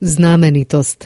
Znamenitost